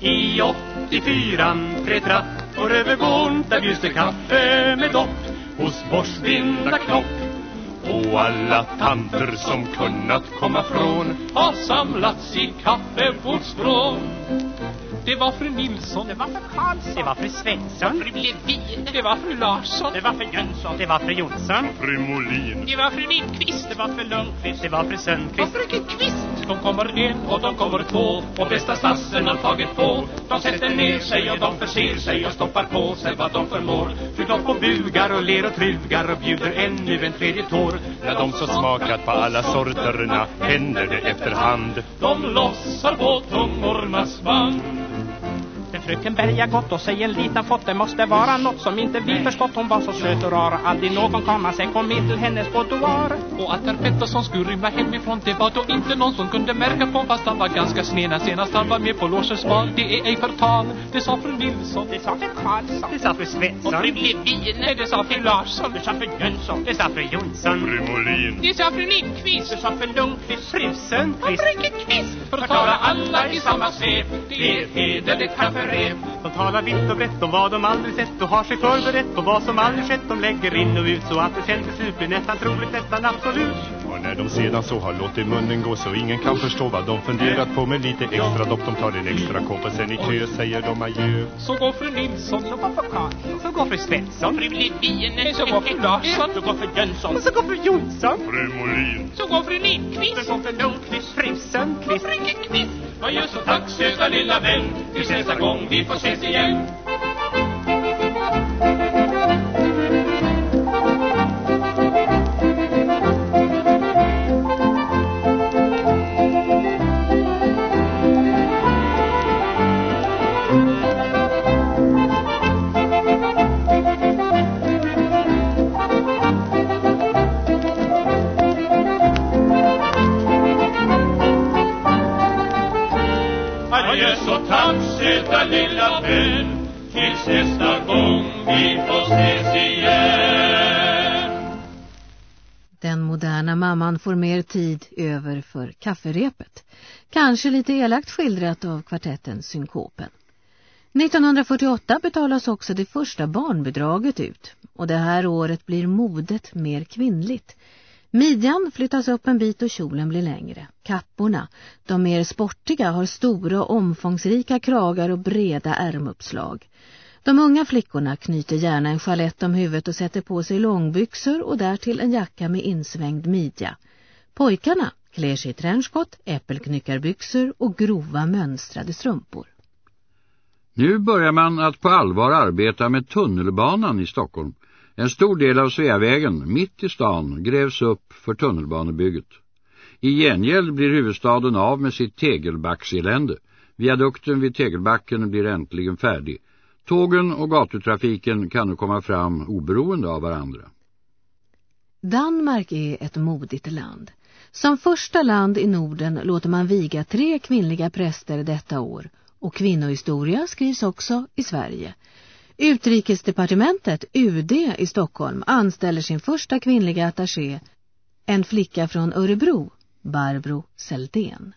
i 84 Pretratt och över gården där bjuds det kaffe med dopp hos Borsvinda knopp och alla tanter som kunnat komma från har samlats i kaffebordsvrån. Det var fru Nilsson. Det var fru Karlsson. Det var fru Svensson. Fru Levin. Det var fru Larsson. Det var fru Jönsson. Det var fru Jonsson. Fru Molin. Det var fru Lindqvist. Det var fru Lundqvist. Det var fru Och Sundqvist. fröken Kvist. De kommer en och de kommer två och bästa stassen har tagit på. De sätter ner sig och de förser sig och stoppar på sig vad de förmår. För de och bugar och ler och trugar och bjuder ännu en tredje tår. När de så smakat på alla sorterna händer det efterhand. De lossar på tungornas band. Fröken Berga gått och säger en liten fått Det måste vara något som inte vi förstått. Hon var så söt och rar Aldrig någon komma sig kom in till hennes boudoir. Och att herr Pettersson skulle rymma hemifrån Det var då inte någon som kunde märka på Fast han var ganska sned. Senast han var med på logens val Det är ej förtal, det sa fru Nilsson. Det sa fru Karlsson. Det sa fru Och Svensson. fru Levin Nej, det sa fru Larsson. Det sa fru Jönsson. Det sa fru Jonsson. Fru Molin. Det sa fru Lindqvist. Det sa fru Lundqvist. Fru Och Sundqvist. fröken Kvist Förtala alla i samma svep Det är ett hederligt kafferep De talar vitt och brett om vad de aldrig sett och har sig förberett på vad som aldrig skett. De lägger in och ut så att det sen till slut blir nästan troligt, nästan absolut. Och när de sedan så har låtit munnen gå så ingen kan förstå vad de funderat på med lite extra dopp. De tar en extra kopp och sen i kö säger de adjö. Så går fru Nilsson Så går fru Karlsson Så går fru Svensson. Fru Levin Så går fru Larsson Så går fru Jönsson så går fru Jonsson. Fru Molin. Så går fru Lindqvist Så går fru Lundqvist. Fru Sundqvist. fröken Kvist Vad gör så tack söta lilla vän Tills nästa gång vi får ses igen söta lilla vän Tills nästa gång vi får ses igen Den moderna mamman får mer tid över för kafferepet. Kanske lite elakt skildrat av kvartetten Synkopen. 1948 betalas också det första barnbidraget ut och det här året blir modet mer kvinnligt. Midjan flyttas upp en bit och kjolen blir längre. Kapporna, de mer sportiga, har stora och omfångsrika kragar och breda ärmuppslag. De unga flickorna knyter gärna en chalett om huvudet och sätter på sig långbyxor och därtill en jacka med insvängd midja. Pojkarna klär sig i trenchcoat, äppelknyckarbyxor och grova mönstrade strumpor. Nu börjar man att på allvar arbeta med tunnelbanan i Stockholm. En stor del av Sveavägen, mitt i stan, grävs upp för tunnelbanebygget. I gengäld blir huvudstaden av med sitt tegelbackselände. Viadukten vid Tegelbacken blir äntligen färdig. Tågen och gatutrafiken kan nu komma fram oberoende av varandra. Danmark är ett modigt land. Som första land i Norden låter man viga tre kvinnliga präster detta år och kvinnohistoria skrivs också i Sverige. Utrikesdepartementet, UD i Stockholm, anställer sin första kvinnliga attaché, en flicka från Örebro, Barbro Seldén.